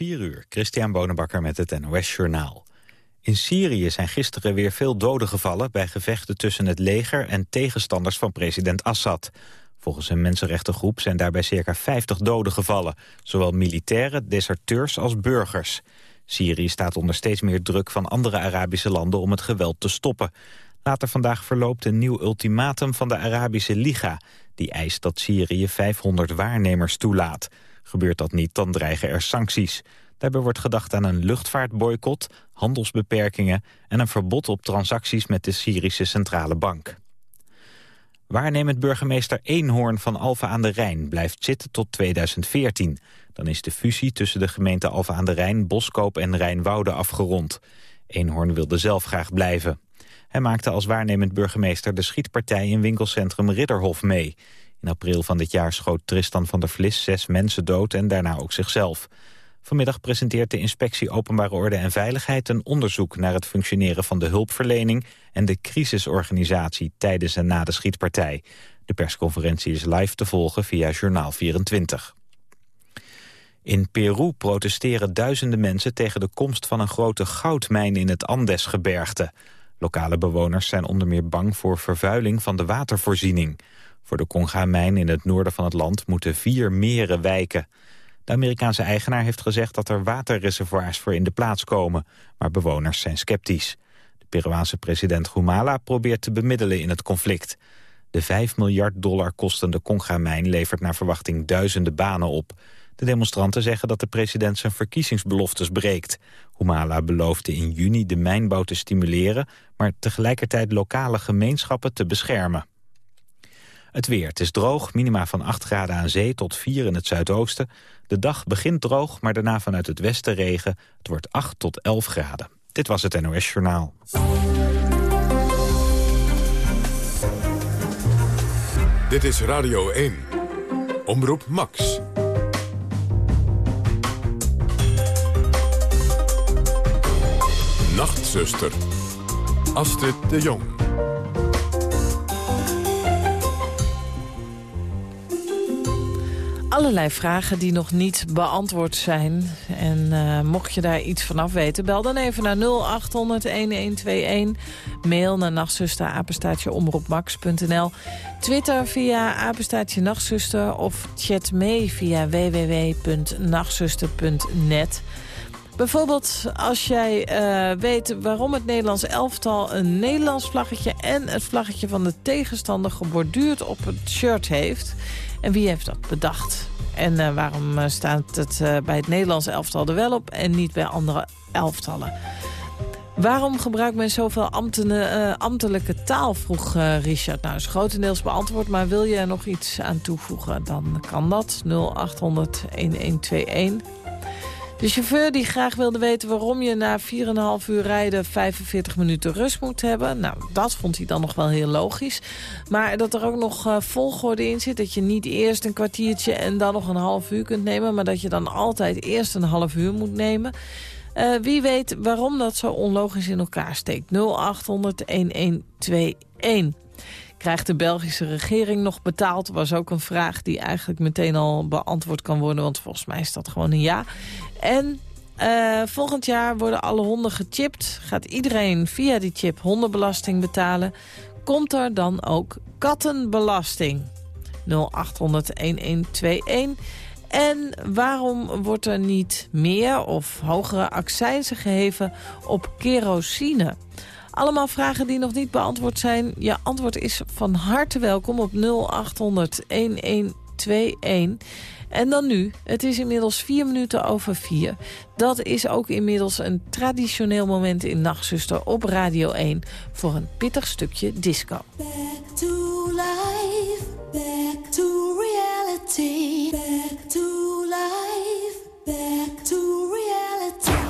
4 uur, Christian Bonenbakker met het NOS Journaal. In Syrië zijn gisteren weer veel doden gevallen... bij gevechten tussen het leger en tegenstanders van president Assad. Volgens een mensenrechtengroep zijn daarbij circa 50 doden gevallen. Zowel militairen, deserteurs als burgers. Syrië staat onder steeds meer druk van andere Arabische landen... om het geweld te stoppen. Later vandaag verloopt een nieuw ultimatum van de Arabische Liga... die eist dat Syrië 500 waarnemers toelaat... Gebeurt dat niet, dan dreigen er sancties. Daarbij wordt gedacht aan een luchtvaartboycott, handelsbeperkingen... en een verbod op transacties met de Syrische Centrale Bank. Waarnemend burgemeester Eenhoorn van Alphen aan de Rijn blijft zitten tot 2014. Dan is de fusie tussen de gemeente Alphen aan de Rijn, Boskoop en Rijnwoude afgerond. Eenhoorn wilde zelf graag blijven. Hij maakte als waarnemend burgemeester de schietpartij in winkelcentrum Ridderhof mee. In april van dit jaar schoot Tristan van der Vlis zes mensen dood en daarna ook zichzelf. Vanmiddag presenteert de Inspectie Openbare Orde en Veiligheid een onderzoek naar het functioneren van de hulpverlening en de crisisorganisatie tijdens en na de schietpartij. De persconferentie is live te volgen via Journaal 24. In Peru protesteren duizenden mensen tegen de komst van een grote goudmijn in het Andesgebergte. Lokale bewoners zijn onder meer bang voor vervuiling van de watervoorziening. Voor de Conga-mijn in het noorden van het land moeten vier meren wijken. De Amerikaanse eigenaar heeft gezegd dat er waterreservoirs voor in de plaats komen. Maar bewoners zijn sceptisch. De Peruaanse president Humala probeert te bemiddelen in het conflict. De 5 miljard dollar kostende Conga-mijn levert naar verwachting duizenden banen op. De demonstranten zeggen dat de president zijn verkiezingsbeloftes breekt. Humala beloofde in juni de mijnbouw te stimuleren... maar tegelijkertijd lokale gemeenschappen te beschermen. Het weer. Het is droog, minima van 8 graden aan zee tot 4 in het zuidoosten. De dag begint droog, maar daarna vanuit het westen regen. Het wordt 8 tot 11 graden. Dit was het NOS Journaal. Dit is Radio 1. Omroep Max. Nachtzuster. Astrid de Jong. Allerlei vragen die nog niet beantwoord zijn. En uh, mocht je daar iets vanaf weten, bel dan even naar 0800-1121. Mail naar nachtzuster, omroepmax.nl. Twitter via apenstaatje nachtzuster of chat mee via www.nachtzuster.net. Bijvoorbeeld als jij uh, weet waarom het Nederlands elftal een Nederlands vlaggetje... en het vlaggetje van de tegenstander geborduurd op het shirt heeft... En wie heeft dat bedacht? En uh, waarom uh, staat het bij het Nederlands elftal er wel op en niet bij andere elftallen? Waarom gebruikt men zoveel ambtelijke taal, vroeg Richard. Nou, is grotendeels beantwoord, maar wil je er nog iets aan toevoegen? Dan kan dat, 0800 1121. De chauffeur die graag wilde weten waarom je na 4,5 uur rijden 45 minuten rust moet hebben. Nou, dat vond hij dan nog wel heel logisch. Maar dat er ook nog uh, volgorde in zit. Dat je niet eerst een kwartiertje en dan nog een half uur kunt nemen. Maar dat je dan altijd eerst een half uur moet nemen. Uh, wie weet waarom dat zo onlogisch in elkaar steekt. 0800 1121. Krijgt de Belgische regering nog betaald? Was ook een vraag die eigenlijk meteen al beantwoord kan worden. Want volgens mij is dat gewoon een ja. En uh, volgend jaar worden alle honden gechipt. Gaat iedereen via die chip hondenbelasting betalen. Komt er dan ook kattenbelasting? 0800 1121. En waarom wordt er niet meer of hogere accijnzen geheven op kerosine? Allemaal vragen die nog niet beantwoord zijn. Je antwoord is van harte welkom op 0800 1121. En dan nu, het is inmiddels vier minuten over vier. Dat is ook inmiddels een traditioneel moment in Nachtzuster op Radio 1... voor een pittig stukje disco. Back to life, back to reality, back to life, back to reality.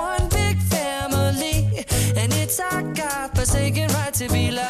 one big family, and it's our God-forsaken right to be loved,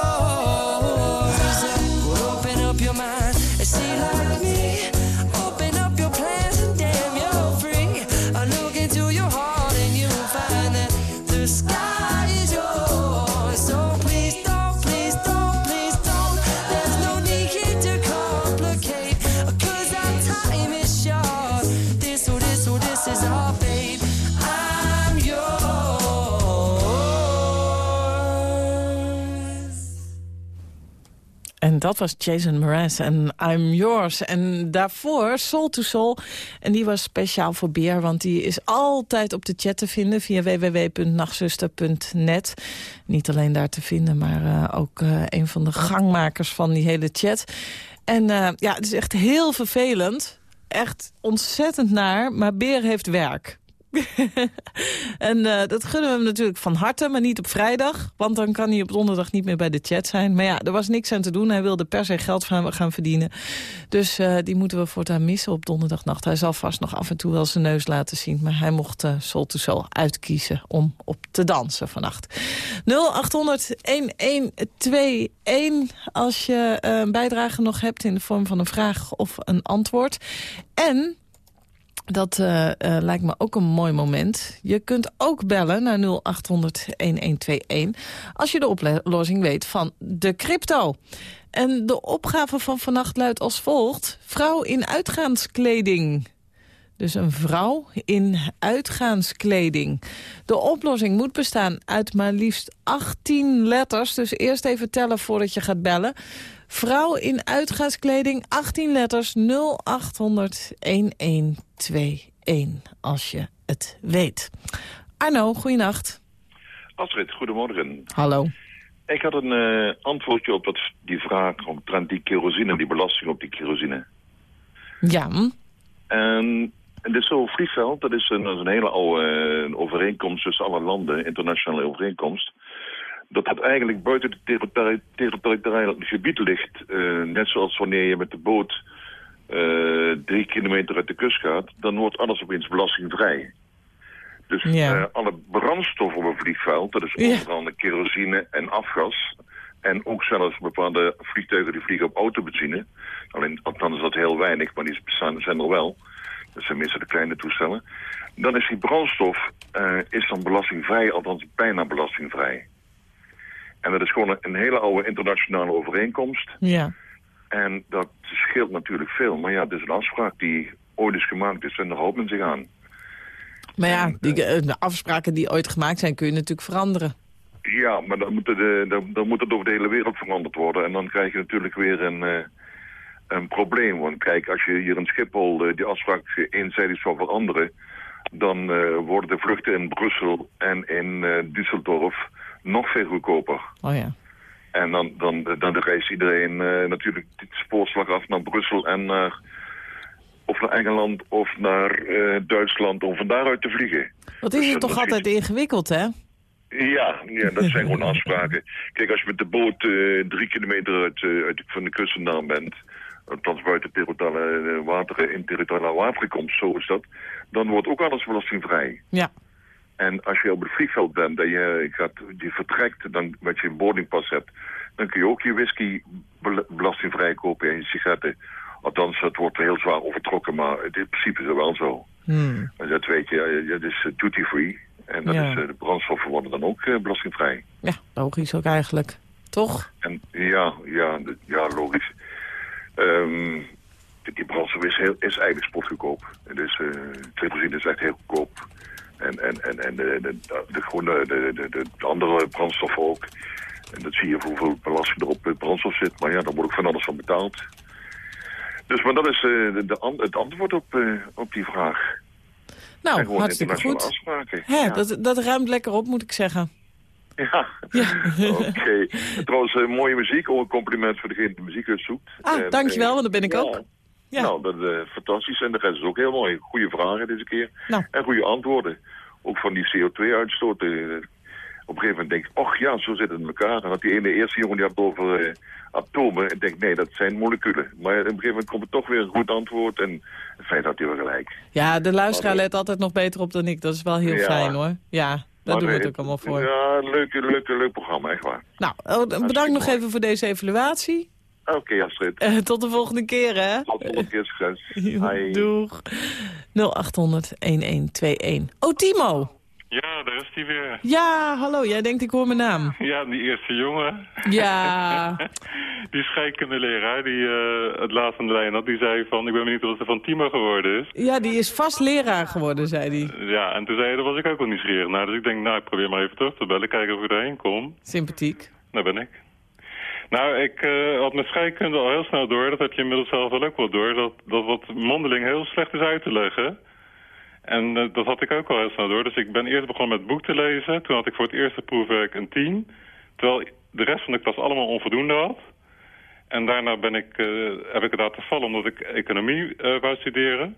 Dat was Jason Mraz en I'm Yours. En daarvoor Soul to Soul. En die was speciaal voor Beer, want die is altijd op de chat te vinden... via www.nachtzuster.net. Niet alleen daar te vinden, maar eh, ook eh, een van de gangmakers van die hele chat. En eh, ja, het is echt heel vervelend. Echt ontzettend naar, maar Beer heeft werk. en eh, dat gunnen we hem natuurlijk van harte, maar niet op vrijdag. Want dan kan hij op donderdag niet meer bij de chat zijn. Maar ja, er was niks aan te doen. Hij wilde per se geld van gaan verdienen. Dus eh, die moeten we voortaan missen op donderdagnacht. Hij zal vast nog af en toe wel zijn neus laten zien. Maar hij mocht uh, Sol to Sol uitkiezen om op te dansen vannacht. 0800-1121 als je een bijdrage nog hebt in de vorm van een vraag of een antwoord. En dat uh, uh, lijkt me ook een mooi moment. Je kunt ook bellen naar 0800-1121... als je de oplossing weet van de crypto. En de opgave van vannacht luidt als volgt. Vrouw in uitgaanskleding. Dus een vrouw in uitgaanskleding. De oplossing moet bestaan uit maar liefst 18 letters. Dus eerst even tellen voordat je gaat bellen. Vrouw in uitgaanskleding, 18 letters, 0800 1121, als je het weet. Arno, goeienacht. Astrid, goedemorgen. Hallo. Ik had een uh, antwoordje op die vraag omtrent die kerosine, die belasting op die kerosine. Ja. En het is zo, Vliegveld, dat is een, dat is een hele oude uh, overeenkomst tussen alle landen, internationale overeenkomst. Dat het eigenlijk buiten het territori- territoriale gebied ligt. Eh, net zoals wanneer je met de boot eh, drie kilometer uit de kust gaat, dan wordt alles opeens belastingvrij. Dus Ja. eh, alle brandstof op een vliegveld, dat is onder andere kerosine en afgas. En ook zelfs bepaalde vliegtuigen die vliegen op autobenzine. Alleen, althans is dat heel weinig, maar die zijn er wel. Dat zijn meestal de kleine toestellen. Dan is die brandstof is dan belastingvrij, althans bijna belastingvrij. En dat is gewoon een, hele oude internationale overeenkomst. Ja. En dat scheelt natuurlijk veel. Maar ja, het is een afspraak die ooit is gemaakt is en daar houdt men zich aan. Maar ja, die, eh, de afspraken die ooit gemaakt zijn kun je natuurlijk veranderen. Ja, maar dan moet, het, eh, dan, dan moet het over de hele wereld veranderd worden. En dan krijg je natuurlijk weer een, eh, een probleem. Want kijk, als je hier in Schiphol eh, die afspraak eenzijdig zou veranderen... dan eh, worden de vluchten in Brussel en in eh, Düsseldorf nog veel goedkoper. Oh ja. En dan, dan, dan reist iedereen eh, natuurlijk dit spoorslag af naar Brussel en naar... of naar Engeland of naar eh, Duitsland om van daaruit te vliegen. Wat Dus is het dat toch altijd ingewikkeld, hè? ja, ja, dat zijn gewoon afspraken. Kijk, als je met de boot eh, drie kilometer uit, eh, uit, van de kust vandaan bent... althans buiten territoriale wateren, in territoriale wateren komt, zo is dat... dan wordt ook alles belastingvrij. Ja. En als je op het vliegveld bent en je, gaat, je vertrekt, dan, met je een boardingpas hebt... dan kun je ook je whisky bel- belastingvrij kopen en je sigaretten. Althans, het wordt heel zwaar overtrokken, maar het- in principe is het wel zo. Hmm. En dat weet je, eh, dat is duty free. En dat Ja. is, eh, de brandstoffen worden dan ook eh, belastingvrij. Ja, logisch ook eigenlijk. Toch? En ja, ja, ja logisch. Ehm, die brandstof is, heel, is eigenlijk spotgoedkoop. Dus eh kerosine is echt heel goedkoop. En, en, en, en de, de, de, de, de, de, de, de andere brandstoffen ook. En dat zie je hoeveel belasting er op de brandstof zit. Maar ja, daar wordt ook van alles van betaald. Dus maar dat is eh, de, het antwoord op, eh, op die vraag. Nou, hartstikke goed. afspraken. Hè, ja. dat, dat ruimt lekker op, moet ik zeggen. Ja, oké. Trouwens, eh, mooie muziek. Ook een compliment voor degene die de muziek uitzoekt. Ah, En, dankjewel, eh, want dat ben ik ja. ook. Ja. Nou, dat is eh, fantastisch. En de rest is ook heel mooi. Goede vragen deze keer. Nou. En goede antwoorden. Ook van die CO2-uitstoot. eh, op een gegeven moment denk ik, och ja, zo zit het in elkaar. En dat die ene eerste jongen die had over eh, atomen. En denk, nee, dat zijn moleculen. Maar op een gegeven moment komt er toch weer een goed antwoord. En het feit had hij wel gelijk. Ja, de luisteraar let altijd nog beter op dan ik. Dat is wel heel Ja. fijn, hoor. Ja, daar doen we het ook allemaal voor. Ja, leuk, leuk, leuk programma, echt waar. Nou, oh, bedankt nog even voor deze evaluatie. Oké, Astrid. Eh, tot de volgende keer, hè? Tot de volgende keer succes. Hi. Doeg. 0800-1121. Oh, Timo. Ja, daar is hij weer. Ja, hallo. Jij denkt ik hoor mijn naam. Ja, die eerste jongen. Ja. die scheikundeleraar die eh, het laatst aan de lijn had, die zei van... ik ben benieuwd wat er van Timo geworden is. Ja, die is vast leraar geworden, zei hij. Ja, en toen zei hij, daar was ik ook wel nieuwsgierig naar. Dus ik denk, nou, ik probeer maar even terug te bellen, kijken of ik erheen kom. Sympathiek. Daar ben ik. Nou, ik eh, had met scheikunde al heel snel door, dat heb je inmiddels zelf wel ook wel door... dat, dat wat mondeling heel slecht is uit te leggen. En eh, dat had ik ook al heel snel door. Dus ik ben eerst begonnen met boek te lezen. Toen had ik voor het eerste proefwerk een 10. Terwijl de rest van de klas allemaal onvoldoende had. En daarna ben ik, eh, heb ik het laten vallen omdat ik economie eh, wou studeren.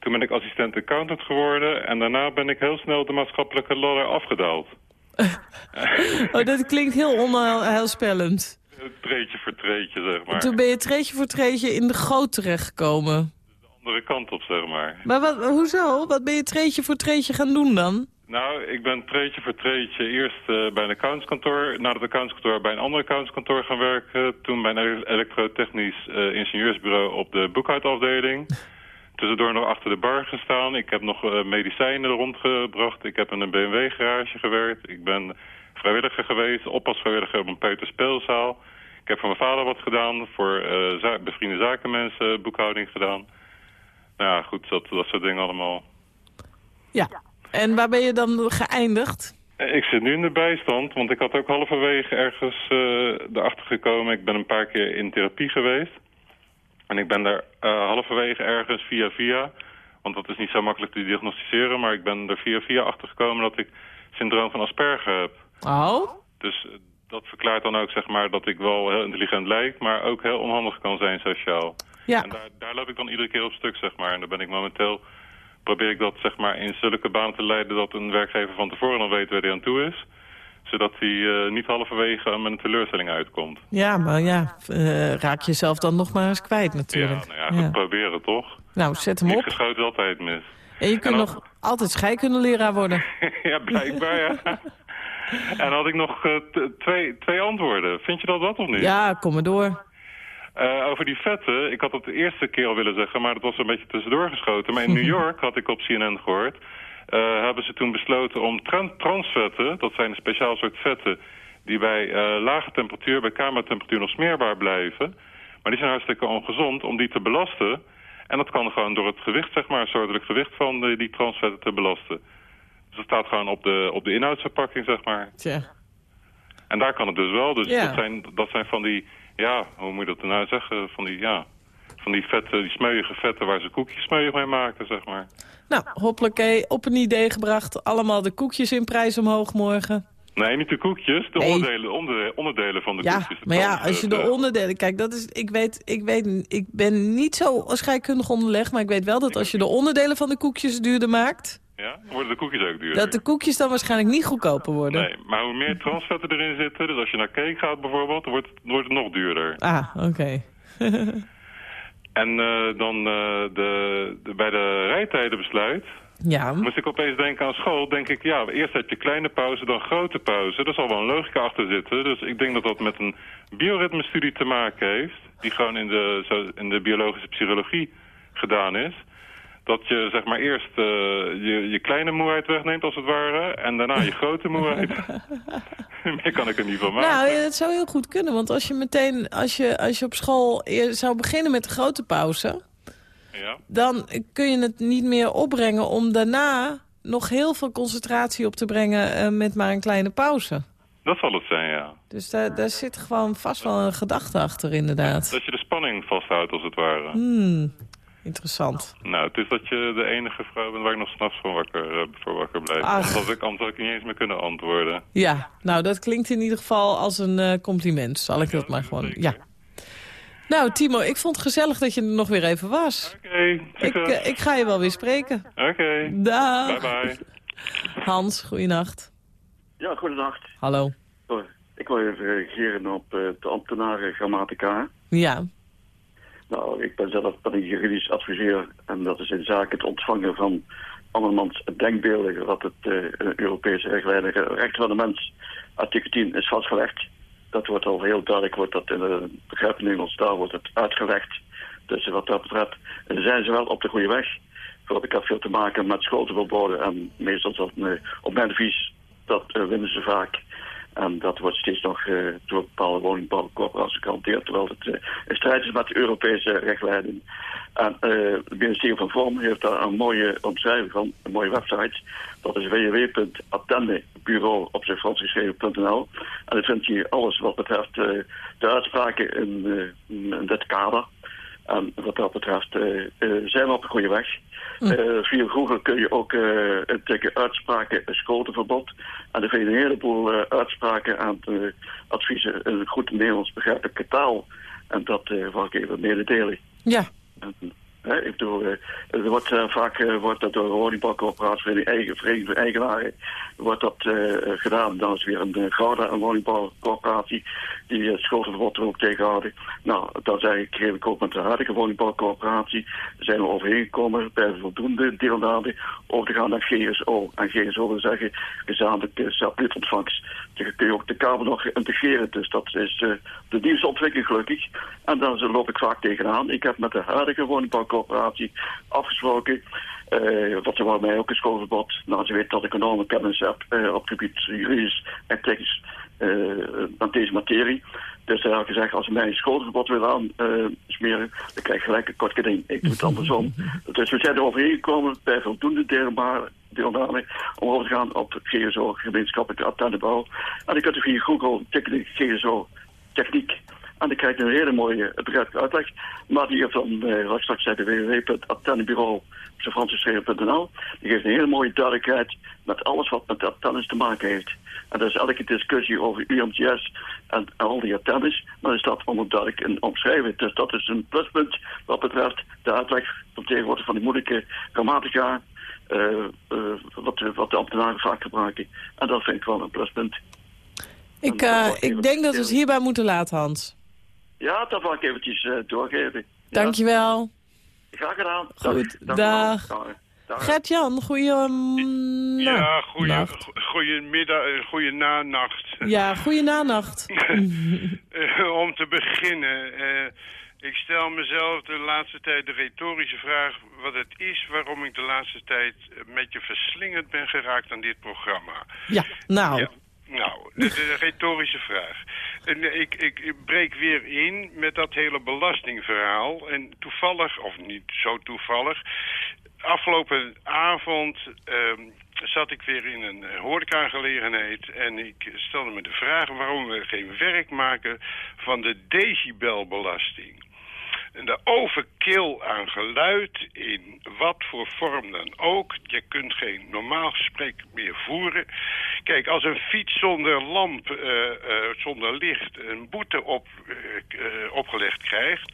Toen ben ik assistent accountant geworden. En daarna ben ik heel snel de maatschappelijke ladder afgedaald. Oh, dat klinkt heel onheilspellend. Treetje voor treetje, zeg maar. Toen ben je treetje voor treetje in de goot terechtgekomen. andere kant op, zeg maar. Maar wat, hoezo? Wat ben je treetje voor treetje gaan doen dan? Nou, ik ben treetje voor treetje eerst eh, bij een accountskantoor, na het accountskantoor bij een ander accountskantoor gaan werken. Toen bij een ele- elektrotechnisch eh, ingenieursbureau op de boekhoudafdeling. Tussendoor nog achter de bar gestaan. Ik heb nog eh, medicijnen rondgebracht. Ik heb in een BMW-garage gewerkt. Ik ben vrijwilliger geweest, oppasvrijwilliger op een peuterspeelzaal. Ik heb voor mijn vader wat gedaan, voor eh, za bevriende zakenmensen boekhouding gedaan. Nou ja, goed, dat, dat soort dingen allemaal. Ja. En waar ben je dan geëindigd? Eh, Ik zit nu in de bijstand, want ik had ook halverwege ergens eh erachter gekomen. Ik ben een paar keer in therapie geweest. En ik ben daar eh, halverwege ergens via via, want dat is niet zo makkelijk te diagnosticeren, maar ik ben er via via achter gekomen dat ik syndroom van Asperger heb. Oh? Dus eh, dat verklaart dan ook zeg maar dat ik wel heel intelligent lijk, maar ook heel onhandig kan zijn sociaal. Ja. En daar, daar loop ik dan iedere keer op stuk, zeg maar. En dan ben ik momenteel, probeer ik dat zeg maar in zulke banen te leiden dat een werkgever van tevoren al weet waar hij aan toe is. Zodat hij eh, niet halverwege met een teleurstelling uitkomt. Ja, maar ja, eh, raak jezelf dan nog maar eens kwijt natuurlijk. Ja, nou ja, goed proberen toch? Nou, zet hem op. geschoten is altijd mis. En je kunt En dan- nog altijd scheikundeleraar worden. ja, blijkbaar ja. en dan had ik nog eh, twee, twee antwoorden. Vind je dat wat of niet? Ja, kom maar door. Eh, over die vetten, ik had het de eerste keer al willen zeggen, maar dat was een beetje tussendoor geschoten. Maar in New York, had ik op CNN gehoord, eh, hebben ze toen besloten om tran- transvetten, dat zijn een speciaal soort vetten, die bij lage temperatuur, bij kamertemperatuur nog smeerbaar blijven. Maar die zijn hartstikke ongezond om die te belasten. En dat kan gewoon door het gewicht, zeg maar, het soortelijk gewicht van die transvetten te belasten. Dat staat gewoon op de, op de inhoudsverpakking, zeg maar. Tja. En daar kan het dus wel. Dus Ja. dat, zijn, dat zijn van die, ja, hoe moet je dat nou zeggen? Van die, ja, van die vetten, die smeuïge vetten waar ze koekjes smeuïg mee maken, zeg maar. Nou, hoppakee, op een idee gebracht. Allemaal de koekjes in prijs omhoog morgen. Nee, niet de koekjes, de Nee. onderdelen, onderdelen, onderdelen van de Ja, koekjes. maar ja, als je de- de onderdelen... Kijk, dat is, ik, weet, ik, weet, ik ben niet zo scheikundig onderlegd... maar ik weet wel dat als je de onderdelen van de koekjes duurder maakt... Ja, worden de koekjes ook duurder. dat de koekjes dan waarschijnlijk niet goedkoper worden. Nee, maar hoe meer transvetten erin zitten, dus als je naar cake gaat bijvoorbeeld, wordt, wordt het nog duurder. Ah, oké. En eh, dan eh, de, de, bij de rijtijdenbesluit Ja, moest ik opeens denken aan school. Denk ik, ja, eerst heb je kleine pauze, dan grote pauze. Er zal wel een logica achter zitten. Dus ik denk dat dat met een bioritmestudie te maken heeft. Die gewoon in de, zo, in de biologische psychologie gedaan is. Dat je zeg maar eerst eh, je, je kleine moeheid wegneemt als het ware. En daarna je grote moeheid. Meer kan ik er niet van maken. nou, het zou heel goed kunnen. Want als je meteen, als je, als je op school zou beginnen met de grote pauze... Ja. dan kun je het niet meer opbrengen om daarna nog heel veel concentratie op te brengen eh, met maar een kleine pauze. Dat zal het zijn, ja. Dus daar, daar zit gewoon vast wel een gedachte achter, inderdaad. Dat je de spanning vasthoudt als het ware. Hmm, interessant. Nou, het is dat je de enige vrouw bent waar ik nog s'nachts van wakker, eh, voor wakker blijf. Ach. Anders had ik, anders had ik niet eens meer kunnen antwoorden. Ja, nou, dat klinkt in ieder geval als een eh, compliment. Zal ik dat maar gewoon... zeker. Ja. Nou, Timo, ik vond het gezellig dat je er nog weer even was. Oké, Ik, eh, ik ga je wel weer spreken. Oké, Dag. bye bye. Hans, goeienacht. Ja, goedendag. Hallo. Oh, Ik wil even reageren op eh, de ambtenarengrammatica. Ja, Nou, ik ben zelf een juridisch adviseur en dat is in zaken het ontvangen van andermans denkbeelden wat het het Europese recht van de mens artikel 10 is vastgelegd. Dat wordt al heel duidelijk, wordt dat in de begrijp Nederlands taal wordt het uitgelegd. Dus wat dat betreft zijn ze wel op de goede weg. Ik had veel te maken met schoolverboden en meestal dat eh, op mijn advies, dat eh, winnen ze vaak. En dat wordt steeds nog eh, door bepaalde woningbouwcorporaties gehanteerd, terwijl het in strijd is met de Europese rechtlijnen. En eh, het ministerie van Vorm heeft daar een mooie omschrijving van, een mooie website. Dat is www.attendebureau op zijn. En dan vind je alles wat betreft de uitspraken in dit kader. En wat dat betreft eh, eh, zijn we op de goede weg. Eh, via Google kun je ook intikken uitspraken schoolteverbod. En dan vind je een heleboel uitspraken en adviezen in een goed Nederlands begrijpelijke taal. En dat wil ik even mededelen. ja. En, uh, er wordt uh, vaak uh, wordt dat door de woningbouwcorporatie, eigen eigenaren, wordt dat gedaan. Dan is weer een Gouda, een woningbouwcorporatie, die het schoolverbod er ook tegenhouden. Nou, dan zeg ik, ook met de huidige woningbouwcorporatie, zijn we overeengekomen bij voldoende deelname over te gaan naar GSO. En GSO wil zeggen, gezamenlijke satellietontvangst. Dan kun je ook de kabel nog integreren, dus dat is de nieuwste ontwikkeling gelukkig. En dan loop ik vaak tegenaan. Ik heb met de huidige woningbouwcorporatie afgesproken. Uh, wat voor mij ook een schoolverbod. Nou, ze weet dat ik enorme kennis heb uh, op het gebied juridisch en technisch uh, aan deze materie. Dus ze hebben gezegd, als ze mij een schoolverbod willen aansmeren, dan krijg je gelijk een kort geding. Ik doe het andersom. dus we zijn er overeengekomen bij voldoende deelname om over te gaan op GSO, gemeenschappelijke attendebouw. En kunt u via Google tikken GSO techniek. En dan krijg je een hele mooie begrijpelijke uitleg. Maar die heeft dan, eh, wat ik straks zei, Die geeft een hele mooie duidelijkheid met alles wat met attennis te maken heeft. En dat is elke discussie over UMTS en al die attennis, maar is dat onduidelijk in omschrijven. Dus dat is een pluspunt wat betreft de uitleg van tegenwoordig van die moeilijke grammatica, uh, uh, wat, wat de ambtenaren vaak gebruiken. En dat vind ik wel een pluspunt. Ik, En eh, ik denk dat we het hierbij moeten laten, Hans. Ja, dat wil ik eventjes eh, doorgeven. Ja, Dankjewel. Graag gedaan. Goed, Dag. dag. Dag. Dag. Gert-Jan, goeie... Ja, goeie, nacht. goeiemiddag, eh, goeie nanacht. Ja, goeie nanacht. Eh, Om te beginnen, eh, ik stel mezelf de laatste tijd de retorische vraag... wat het is waarom ik de laatste tijd een beetje verslingerd ben geraakt aan dit programma. Ja, nou. Ja, nou, de, de retorische vraag. En, eh, ik, ik, breek weer in met dat hele belastingverhaal. En toevallig, of niet zo toevallig... afgelopen avond ehm, zat ik weer in een horecagelegenheid... en ik stelde me de vraag waarom we geen werk maken van de decibelbelasting. De overkill aan geluid in wat voor vorm dan ook. Je kunt geen normaal gesprek meer voeren. Kijk, als een fiets zonder lamp, eh, eh, zonder licht, een boete op, eh, opgelegd krijgt...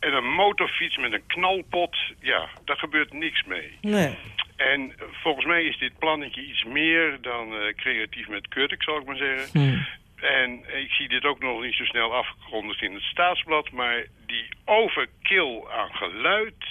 en een motorfiets met een knalpot, ja, daar gebeurt niks mee. Nee. En volgens mij is dit plannetje iets meer dan creatief met Kurk, zal ik maar zeggen. Hmm. En ik zie dit ook nog niet zo snel afgekondigd in het staatsblad, maar die overkill aan geluid.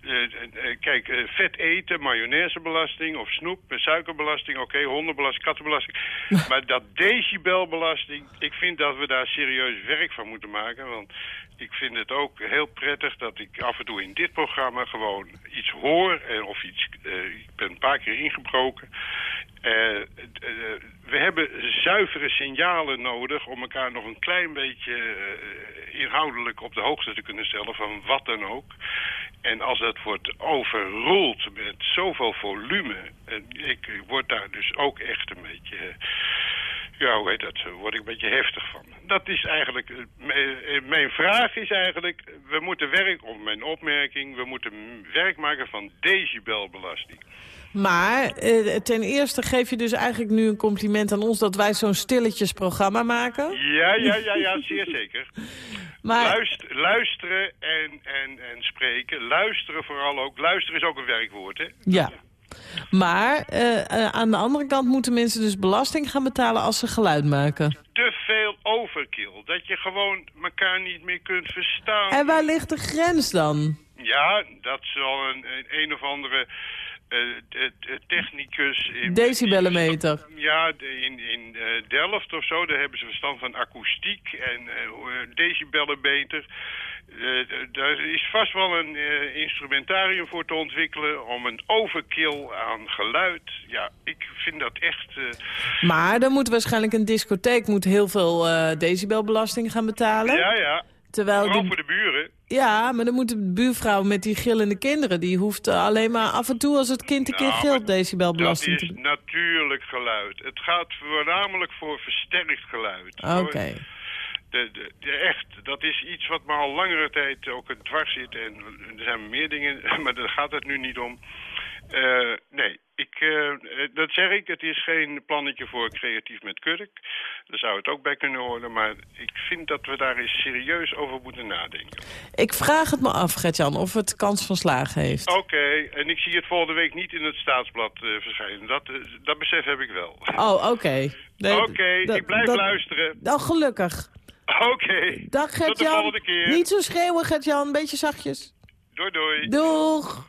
eh, eh, kijk, eh, vet eten, mayonaisebelasting of snoep, suikerbelasting, oké, hondenbelasting, kattenbelasting. maar dat decibelbelasting, ik vind dat we daar serieus werk van moeten maken. Want ik vind het ook heel prettig dat ik af en toe in dit programma gewoon iets hoor. En of iets, ik ben een paar keer ingebroken. Eh, eh, we hebben zuivere signalen nodig om elkaar nog een klein beetje eh, inhoudelijk op de hoogte te kunnen stellen van wat dan ook. En als dat wordt overroeld met zoveel volume, en ik word daar dus ook echt een beetje, ja hoe heet dat, word ik een beetje heftig van. Dat is eigenlijk, mijn- vraag is eigenlijk, we moeten werk, of mijn opmerking, we moeten werk maken van decibelbelasting. Maar eh, ten eerste geef je dus eigenlijk nu een compliment aan ons... dat wij zo'n stilletjesprogramma maken. Ja, ja, ja, ja, zeer zeker. Maar Luist, luisteren en, en, en spreken. Luisteren vooral ook. Luisteren is ook een werkwoord, hè? Ja. Maar eh, eh, aan de andere kant moeten mensen dus belasting gaan betalen als ze geluid maken. Te veel overkill. Dat je gewoon elkaar niet meer kunt verstaan. En waar ligt de grens dan? Ja, dat zal een, een, een of andere technicus... In, Decibellenmeter. Ja, de- in, in eh, Delft of zo, daar hebben ze verstand van akoestiek en eh, decibellenmeter. Eh, daar is vast wel een eh, instrumentarium voor te ontwikkelen om een overkill aan geluid. Ja, ik vind dat echt... eh, Maar dan moet waarschijnlijk een discotheek moet heel veel eh, decibelbelasting gaan betalen. ja, ja. Terwijl Vooral de, voor de buren. Ja, maar dan moet de buurvrouw met die gillende kinderen... die hoeft eh, alleen maar af en toe als het kind een keer gilt decibelbelasting Dat te is natuurlijk geluid. Het gaat voornamelijk voor versterkt geluid. Oké. De, de, de- echt, dat is iets wat me al langere tijd ook een dwars zit. En er zijn meer dingen, maar daar gaat het nu niet om. Eh, nee, ik, eh, dat zeg ik. Het is geen plannetje voor creatief met kurk. Daar zou het ook bij kunnen horen. Maar ik vind dat we daar eens serieus over moeten nadenken. Ik vraag het me af, Gertjan, of het kans van slagen heeft. Oké, en ik zie het volgende week niet in het staatsblad eh, verschijnen. Dat, eh, dat besef heb ik wel. Oh, oké. Nee, Oké, ik blijf luisteren. Nou, gelukkig. Oké. Dag Tot de Gertjan. volgende keer. Niet zo schreeuwen, Gertjan. Een beetje zachtjes. Doei doei. Doeg.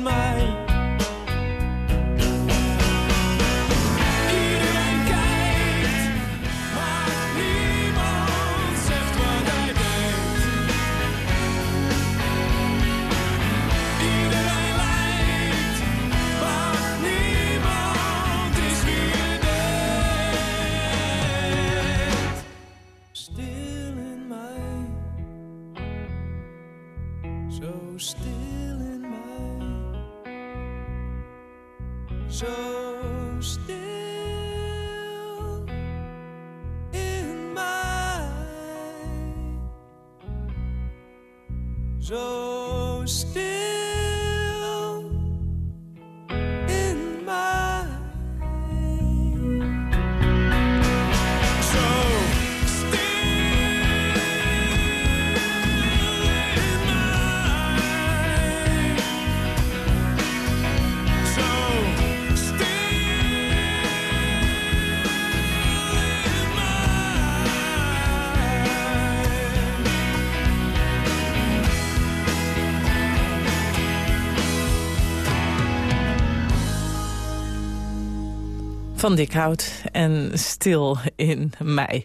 Van Dikhout en Stil in mei.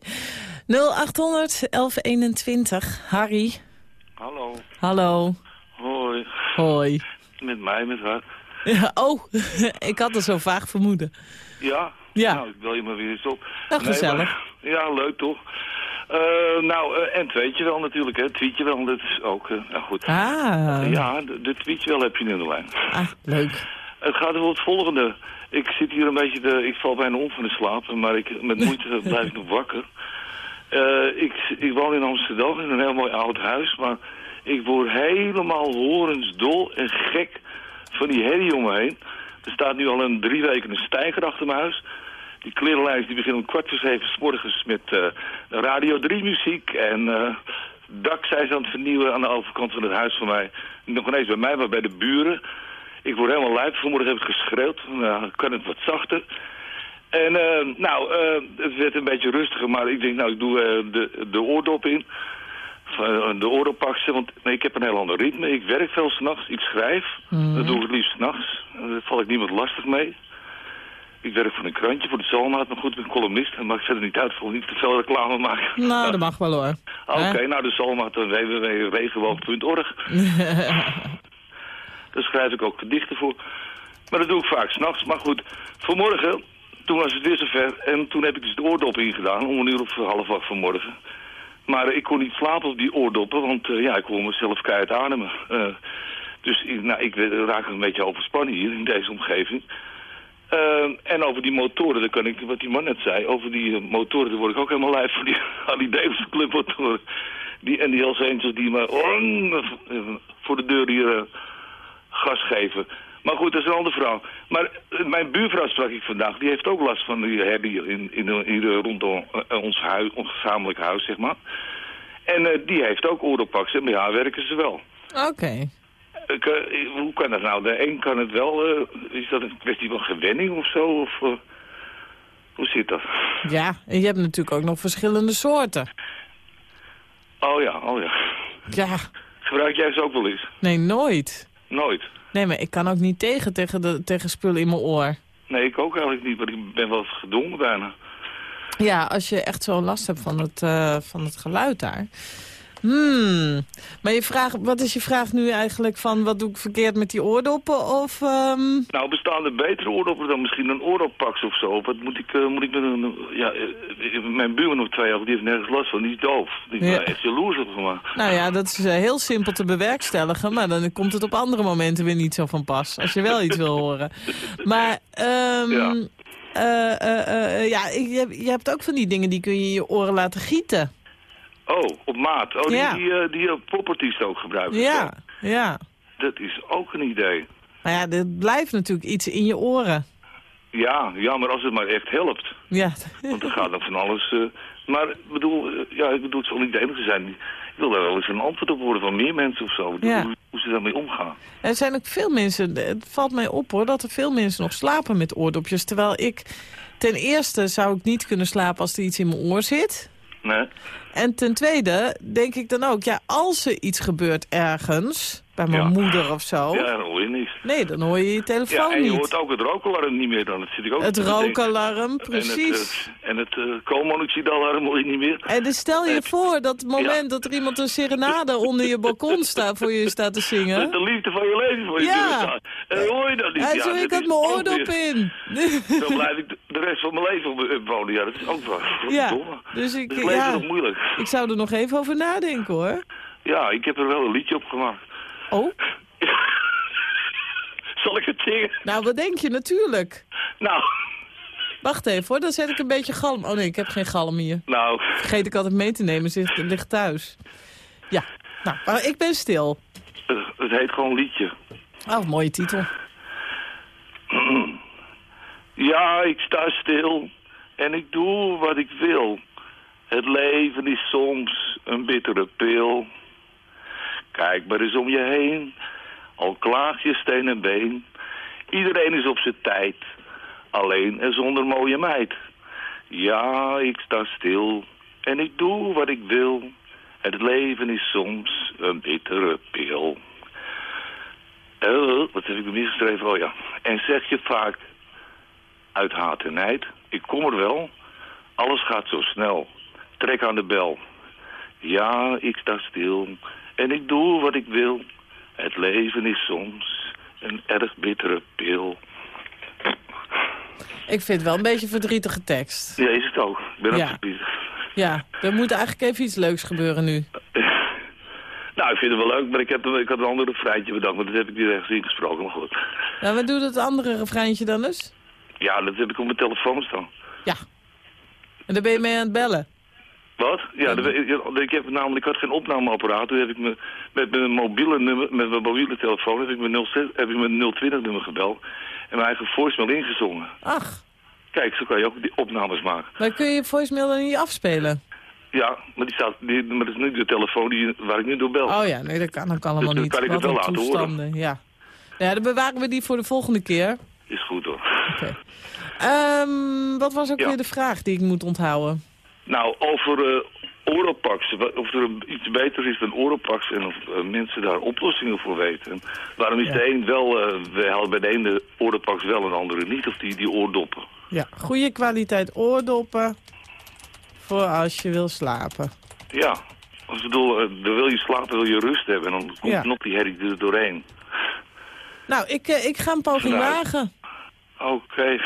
0800 1121. Harry. Hallo. Hallo. Hoi. Hoi. Met mij, met haar. Ja, oh, ik had er zo vaag vermoeden. Ja? Ja. Nou, ik bel je maar weer eens op. Nou, gezellig. maar- ja, leuk toch? Eh, nou, eh, en tweetje wel natuurlijk, hè. Tweetje wel, dat is ook, eh, nou goed. Ah. Ja, de, de tweetje wel heb je in de lijn. Ah, leuk. Het gaat over het volgende. Ik zit hier een beetje, de, ik val bijna om van de slaap, maar ik, met moeite blijf ik nog wakker. Eh, ik, ik woon in Amsterdam in een heel mooi oud huis, maar ik word helemaal horensdol en gek van die herrie om me heen. Er staat nu al een drie weken een stijger achter mijn huis. Die klerenlijst die begint om kwart voor zeven 's morgens met eh, Radio 3 muziek. En eh dak zijn ze aan het vernieuwen aan de overkant van het huis van mij. Nog ineens bij mij, maar bij de buren. Ik word helemaal lijp. Vanmorgen heb ik geschreeuwd. Nou, kan het wat zachter. En eh, nou, eh, het werd een beetje rustiger, maar ik denk, nou, ik doe eh, de, de oordop in. De oordopaksen, want nee, ik heb een heel ander ritme. Ik werk veel s'nachts, ik schrijf. Dat doe ik het liefst s'nachts. Daar val ik niemand lastig mee. Ik werk voor een krantje, voor de Zalmaat, maar goed, ik ben columnist. Dat maakt verder niet uit, ik wil niet te veel reclame maken. Nou, dat mag wel hoor. Oké, nou de Zalmaat, www.regenwoog.org. Daar schrijf ik ook gedichten voor. Maar dat doe ik vaak s'nachts. Maar goed, vanmorgen, toen was het weer zover. En toen heb ik dus de oordop ingedaan, om een uur of half acht vanmorgen. Maar ik kon niet slapen op die oordoppen, want eh, ja, ik kon mezelf keihard ademen. Eh, dus ik, nou, ik raak een beetje overspannen hier in deze omgeving. Eh, en over die motoren, daar kan ik, wat die man net zei, over die motoren, daar word ik ook helemaal lijf van die Harley Davidson clubmotoren. Die, en die Hells die maar eh, voor de deur hier gas geven. Maar goed, dat is een andere vrouw. Maar eh, mijn buurvrouw sprak ik vandaag, die heeft ook last van die herrie in, in, hier eh, rondom eh, ons, huis, ons gezamenlijk huis, zeg maar. En eh, die heeft ook oordoppaks en bij haar werken ze wel. Oké. Hoe kan dat nou? De een kan het wel. is dat een kwestie van gewenning of zo? Of, hoe zit dat? Ja, en je hebt natuurlijk ook nog verschillende soorten. Oh ja, oh ja. Ja, Gebruik jij ze ook wel eens? nee, nooit. Nooit. Nee, maar ik kan ook niet tegen, tegen, de, tegen spullen in mijn oor. Nee, ik ook eigenlijk niet, want ik ben wel gedwongen bijna. Ja, als je echt zo'n last hebt van het, eh, van het geluid daar. Hmm. Maar je vraag, wat is je vraag nu eigenlijk van wat doe ik verkeerd met die oordoppen? Of, ehm, Nou, bestaan er betere oordoppen dan misschien een ooroppaks of zo? Wat moet ik, eh, moet ik met een... Ja, eh, mijn buurman nog twee jaar, die heeft nergens last van. Die is doof. Die is Ja. echt jaloers op gemaakt. Nou ja, dat is eh, heel simpel te bewerkstelligen, maar dan komt het op andere momenten weer niet zo van pas. Als je wel iets wil horen. Maar, ehm Ja. eh, eh, eh, je, je hebt ook van die dingen die kun je in je oren laten gieten. Oh, op maat. Oh, die, Ja. die, eh, die, eh, ook gebruiken. Ja, ja. Dat is ook een idee. Maar ja, er blijft natuurlijk iets in je oren. Ja, ja, maar als het maar echt helpt. Ja, Want er gaat dan van alles... eh, maar ik bedoel, ja, ik bedoel, het zal niet de enige zijn. Ik wil daar wel eens een antwoord op horen van meer mensen of zo. Ja. Hoe, hoe ze daarmee omgaan. er zijn ook veel mensen, het valt mij op hoor, dat er veel mensen nog slapen met oordopjes. Terwijl ik, ten eerste zou ik niet kunnen slapen als er iets in mijn oor zit. Nee? En ten tweede denk ik dan ook, ja, als er iets gebeurt ergens, bij mijn Ja. moeder of zo... Ja, dan hoor je niks. Nee, dan hoor je je Ja, telefoon en je niet. hoort ook het rookalarm niet meer dan. Dat zit ik ook Het rookalarm, precies. En het, het uh, koolmonoxidalarm hoor je niet meer. En dus stel je voor dat het moment Ja. dat er iemand een serenade onder je balkon staat voor je staat te zingen. Met de liefde van je leven voor je Ja. staat. En hoor je dat niet. En ja, zo, ik had mijn oordop in. Dan blijf ik de- rest van mijn leven op- op wonen. Ja, dat is ook wel Ja, verdomme. dus ik, Het leven ja, nog moeilijk. ik zou er nog even over nadenken hoor. Ja, ik heb er wel een liedje op gemaakt. Oh, Zal ik het zingen? nou wat denk je natuurlijk. Nou, Wacht even hoor, dan zet ik een beetje galm. Oh nee, ik heb geen galm hier. nou, Vergeet ik altijd mee te nemen, zit, ligt thuis. Ja, nou, maar ik ben stil. het, het heet gewoon liedje. Oh, mooie titel. Ja, ik sta stil en ik doe wat ik wil. Het leven is soms een bittere pil. Kijk maar eens om je heen, al klaag je steen en been. Iedereen is op zijn tijd, alleen en zonder mooie meid. Ja, ik sta stil en ik doe wat ik wil. Het leven is soms een bittere pil. Oh, wat heb ik misgeschreven? Oh ja. En zeg je vaak uit haat en nijd. Ik kom er wel. Alles gaat zo snel. Trek aan de bel. Ja, ik sta stil. En ik doe wat ik wil. Het leven is soms een erg bittere pil. Ik vind het wel een beetje een verdrietige tekst. Ja, is het ook. Ik ben ook Ja. verdrietig. Ja, er moet eigenlijk even iets leuks gebeuren nu. Nou, ik vind het wel leuk, maar ik, heb, ik had een ander refreintje bedacht, maar dat heb ik niet ergens ingesproken, maar goed. Nou, wat doet het andere refreintje dan eens? Ja, dat heb ik op mijn telefoon staan. Ja. En daar ben je mee aan het bellen. Wat? Ja, ik heb namelijk, ik had geen opnameapparaat. Toen heb ik me, met mijn mobiele nummer, met mijn mobiele telefoon, heb ik mijn 06, heb ik mijn 020 nummer gebeld. En mijn eigen voicemail ingezongen. Ach, Kijk, zo kan je ook die opnames maken. maar kun je je voicemail dan niet afspelen? Ja, maar die staat, die, maar dat is nu de telefoon die, waar ik nu door bel. Oh ja, nee, dat kan, dat kan allemaal dan niet. kan ik het wel laten horen. ja. Ja, dan bewaren we die voor de volgende keer. Is goed hoor. Oké. Ehm, wat was ook Ja. weer de vraag die ik moet onthouden? Nou, over uh, Oropax. wa- Of er iets beter is dan Oropax en of eh, mensen daar oplossingen voor weten. En waarom is Ja. de een wel, eh, we halen bij de ene Oropax wel en de andere niet? Of die, die oordoppen? Ja, goede kwaliteit oordoppen voor als je wil slapen. Ja, als ik bedoel, eh, dan wil je slapen, wil je rust hebben. En dan komt Ja. nog die herrie er doorheen. Nou, ik, eh, ik ga een poging wagen. Oké.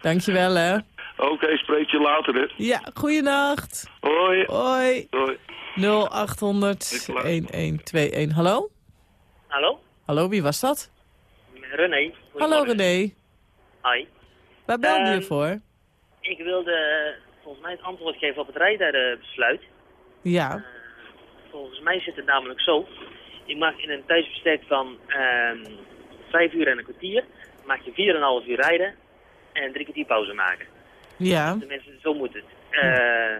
Dankjewel, hè. Oké, spreek je later, hè. Ja, goeienacht. Hoi. Hoi. Hoi. 0800 1121. Hallo? Hallo? Hallo, wie was dat? René. Hallo René. Hi. Waar belde je Ehm, voor? Ik wilde volgens mij het antwoord geven op het rijdenbesluit. Ja. Volgens mij zit het namelijk zo. Je mag in een tijdsbestek van ehm vijf uur en een kwartier, mag je 4,5 uur rijden en drie kwartier pauze maken. Ja. Zo moet het. Eh,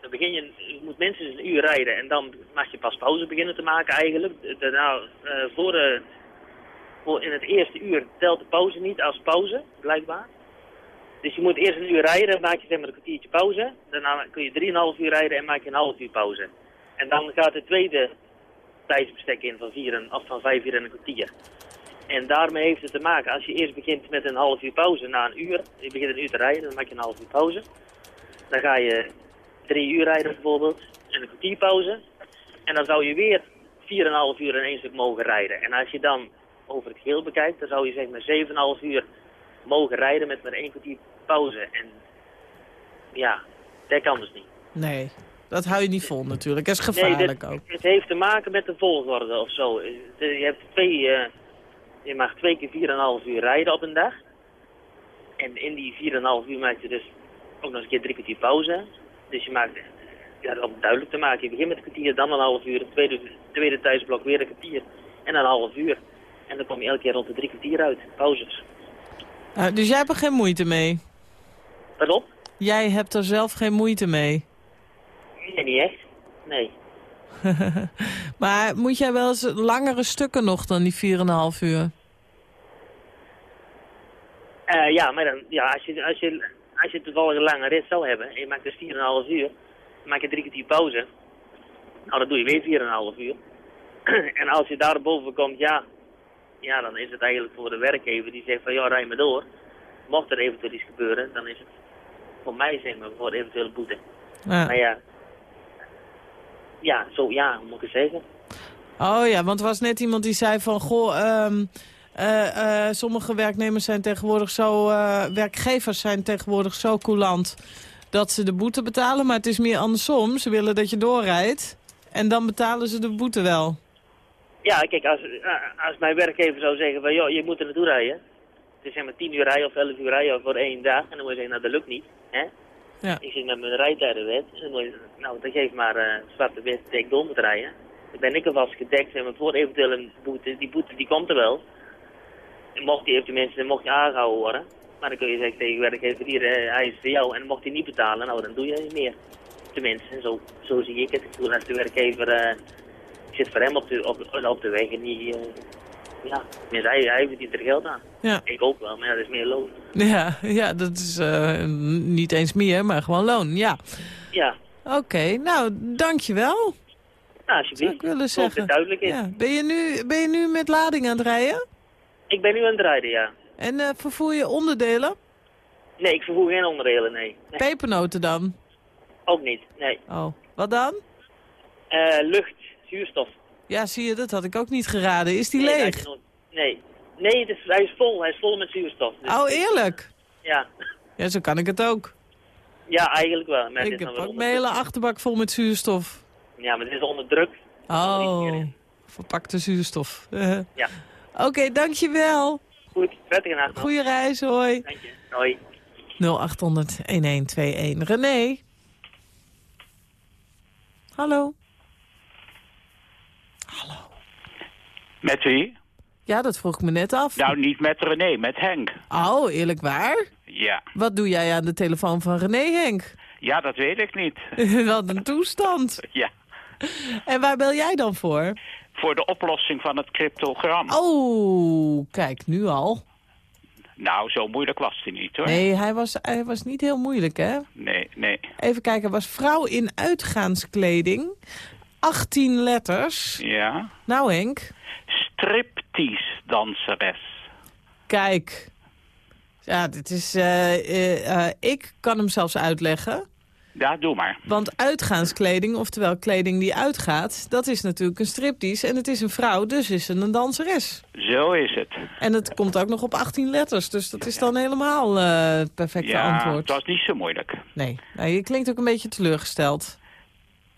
Dan begin je, je moet minstens een uur rijden en dan mag je pas pauze beginnen te maken eigenlijk. Daarna, eh, voor, de, voor in het eerste uur telt de pauze niet als pauze, blijkbaar. Dus je moet eerst een uur rijden, dan maak je zeg maar een kwartiertje pauze. Daarna kun je 3,5 uur rijden en maak je een half uur pauze. En dan gaat de tweede tijdsbestek in van, vier en, of van vijf uur en een kwartier. En daarmee heeft het te maken, als je eerst begint met een half uur pauze na een uur, je begint een uur te rijden, dan maak je een half uur pauze. Dan ga je drie uur rijden bijvoorbeeld, en een kwartier pauze. En dan zou je weer 4,5 uur in één stuk mogen rijden. En als je dan over het geheel bekijkt, dan zou je zeg maar 7,5 uur mogen rijden met maar één kwartier pauze. En ja, dat kan dus niet. Nee, dat hou je niet vol natuurlijk. Dat is Nee, gevaarlijk dit- ook. Het heeft te maken met de volgorde of zo. Eh, Je hebt twee, eh, je mag twee keer 4,5 uur rijden op een dag. En in die 4,5 uur maak je dus ook nog eens een keer drie kwartier pauze. Dus je maakt, ja, om het duidelijk te maken, je begint met een kwartier, dan een half uur, het tweede, tweede tijdsblok weer een kwartier en een half uur. En dan kom je elke keer rond de drie kwartier uit, pauzes. Ah, dus jij hebt er geen moeite mee? Pardon? Jij hebt er zelf geen moeite mee? Nee, niet echt. Nee. maar moet jij wel eens langere stukken nog dan die 4,5 uur? Eh, ja, maar dan, ja, als, je, als, je, als je toevallig een lange rit zou hebben en je maakt dus 4,5 uur, dan maak je drie kwartier pauze. Nou, dan doe je weer 4,5 uur. en als je daar boven komt, ja, ja, dan is het eigenlijk voor de werkgever die zegt van ja, rij maar door. Mocht er eventueel iets gebeuren, dan is het voor mij zeg maar voor eventuele boete. Ja. Maar ja, ja, zo ja, moet ik het zeggen? Oh ja, want er was net iemand die zei van... Goh, eh, sommige werknemers zijn tegenwoordig zo... eh, werkgevers zijn tegenwoordig zo coulant dat ze de boete betalen. Maar het is meer andersom. Ze willen dat je doorrijdt. En dan betalen ze de boete wel. Ja, kijk, als, eh, als mijn werkgever zou zeggen van, joh, je moet er naartoe rijden. Het is zeg maar 10 uur rijden of 11 uur rijden voor één dag. En dan moet je zeggen, nou, dat lukt niet. Hè? Ja. Ik zit met mijn rijtijdenwet. En dan moet je, nou, dan geef maar eh, zwarte wit dat ik door moet rijden. Dan ben ik alvast gedekt maar, voor eventueel een boete. Die boete die komt er wel. Mocht die tenminste, mocht je aangehouden worden. Maar dan kun je zeggen tegen werkgever, hier, eh, hij is voor jou. En mocht hij niet betalen, nou, dan doe je niet meer. Tenminste, en zo, zo zie ik het. Bedoel, als de werkgever eh, zit voor hem op de, op, op de weg en die, eh, ja, hij, hij verdient er geld aan. Ja. Ik ook wel, maar dat is meer loon. Ja, ja dat is niet eens meer, maar gewoon loon. Ja. Ja, Oké, nou, dankjewel. nou, alsjeblieft. Zou ik willen zeggen. het duidelijk is. Ja. Ben, je nu, ben je nu met lading aan het rijden? Ik ben nu aan het rijden, ja. En eh, vervoer je onderdelen? Nee, ik vervoer geen onderdelen, nee. nee. Pepernoten dan? Ook niet, nee. Oh, wat dan? Eh, lucht, zuurstof. Ja, zie je, dat had ik ook niet geraden. Is die Nee, leeg? is Nee, nee het is, hij is vol. Hij is vol met zuurstof. Dus- Oh, eerlijk? Ja. Ja, zo kan ik het ook. ja, eigenlijk wel. Maar Ik heb ook mijn hele achterbak vol met zuurstof. Ja, maar het is onder druk. Oh, verpakte zuurstof. Ja. Oké, dankjewel. Goed, prettige nacht. Goeie reis, hoi. Dank je. Hoi. 0800-1121. René? Hallo? Met wie? Ja, dat vroeg ik me net af. Nou, niet met René, met Henk. Oh, eerlijk waar? Ja. Wat doe jij aan de telefoon van René, Henk? Ja, dat weet ik niet. Wat een toestand. Ja. En waar bel jij dan voor? Voor de oplossing van het cryptogram. Oh, kijk, nu al. Nou, zo moeilijk was hij niet, hoor. Nee, hij was, hij was niet heel moeilijk, hè? Nee, nee. Even kijken, was vrouw in uitgaanskleding. 18 letters. Ja. Nou, Henk. Striptease-danseres. Kijk. Ja, dit is... eh, eh, eh, ik kan hem zelfs uitleggen. Ja, doe maar. Want uitgaanskleding, oftewel kleding die uitgaat... dat is natuurlijk een striptease. En het is een vrouw, dus is het een danseres. Zo is het. En het komt ook nog op 18 letters. Dus dat is dan helemaal eh, het perfecte ja, antwoord. het was niet zo moeilijk. Nee, nou, je klinkt ook een beetje teleurgesteld.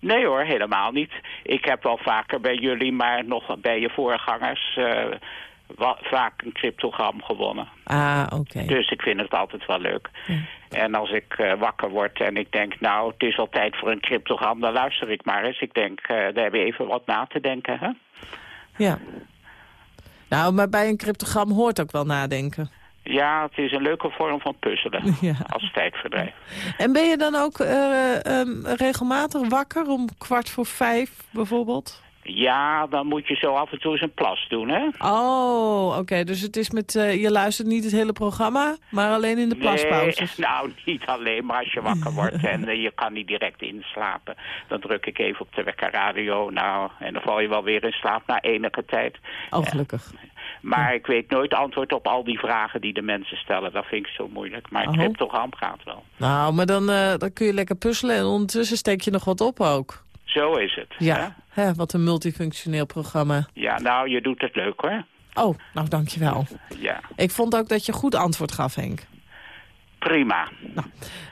Nee hoor, helemaal niet. Ik heb wel vaker bij jullie, maar nog bij je voorgangers... eh, vaak een cryptogram gewonnen. Ah, oké. Dus ik vind het altijd wel leuk. En als ik eh, wakker word en ik denk, nou, het is al tijd voor een cryptogram, dan luister ik maar eens. Ik denk, eh, daar heb je even wat na te denken, hè? Ja. Nou, maar bij een cryptogram hoort ook wel nadenken. Ja, het is een leuke vorm van puzzelen Ja. als tijdverdrijf. En ben je dan ook eh, ehm, regelmatig wakker om kwart voor vijf bijvoorbeeld? Ja, dan moet je zo af en toe eens een plas doen, hè? Oh, oké. Dus het is met, eh, je luistert niet het hele programma, maar alleen in de plaspauzes. Nee, nou, niet alleen, maar als je wakker wordt en eh, je kan niet direct inslapen... dan druk ik even op de wekkerradio, nou, en dan val je wel weer in slaap na enige tijd. Oh, gelukkig. Maar ik weet nooit antwoord op al die vragen die de mensen stellen. Dat vind ik zo moeilijk. Maar het Oh. cryptogram gaat wel. Nou, maar dan, eh, dan kun je lekker puzzelen en ondertussen steek je nog wat op ook. Zo is het. Ja, wat een multifunctioneel programma. Ja, nou, je doet het leuk, hoor. Oh, nou dankjewel. Ja, Ik vond ook dat je goed antwoord gaf, Henk. prima.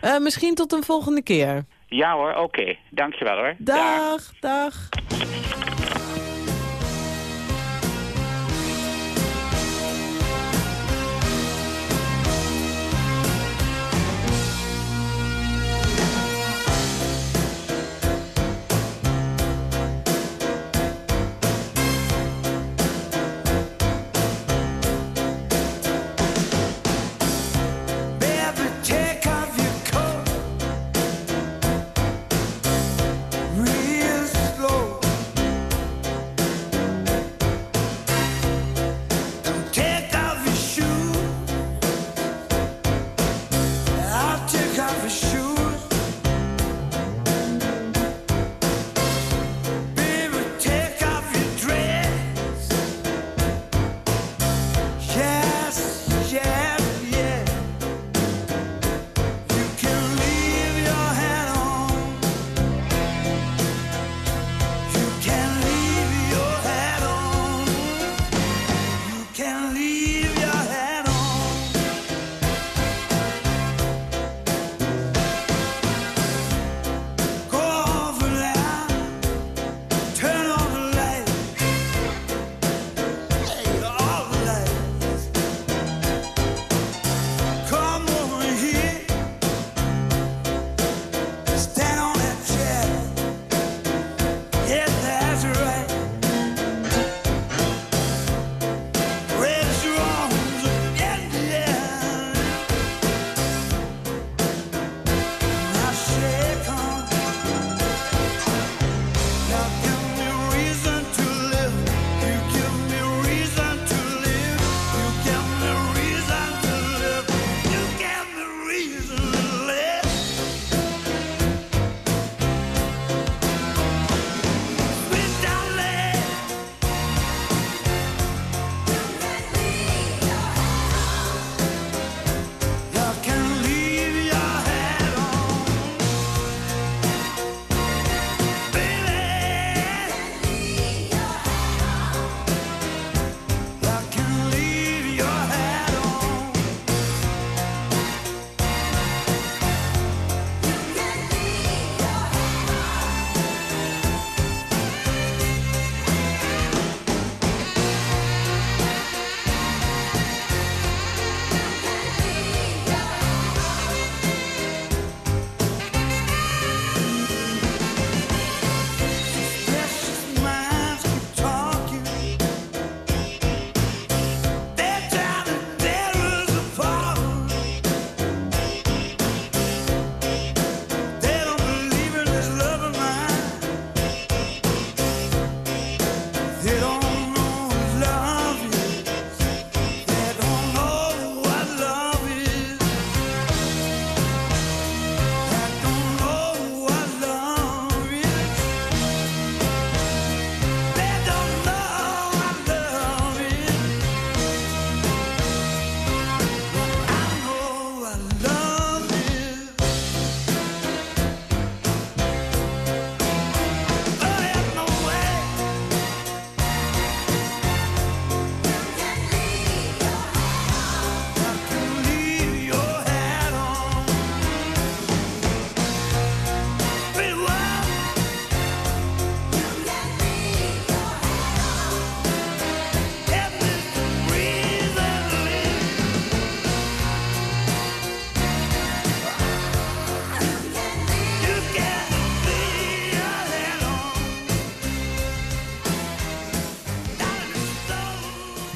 Eh, misschien tot een volgende keer. Ja hoor, oké. Dankjewel hoor. Dag, dag. Can leave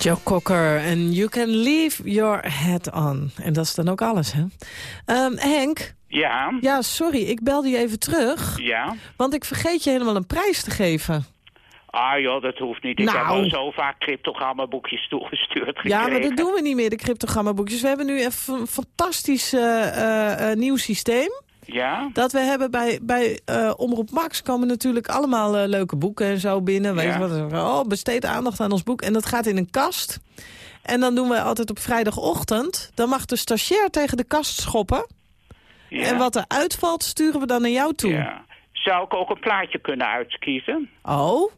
Joe Cocker en You Can Leave Your Head On. En dat is dan ook alles, hè? Ehm, Henk? Ja? Ja, sorry, ik belde je even terug. Ja? Want ik vergeet je helemaal een prijs te geven. Ah joh, dat hoeft niet. Ik Nou. heb al zo vaak cryptogrammaboekjes toegestuurd gekregen. Ja, maar dat doen we niet meer, de cryptogrammaboekjes. We hebben nu even een fantastisch eh, eh, eh, nieuw systeem. Ja? Dat we hebben bij, bij eh, Omroep Max komen natuurlijk allemaal eh, leuke boeken en zo binnen. Weet Ja. wat? Oh, besteed aandacht aan ons boek. En dat gaat in een kast. En dan doen we altijd op vrijdagochtend. Dan mag de stagiair tegen de kast schoppen. Ja. En wat er uitvalt, sturen we dan naar jou toe. Ja. Zou ik ook een plaatje kunnen uitkiezen? Oh,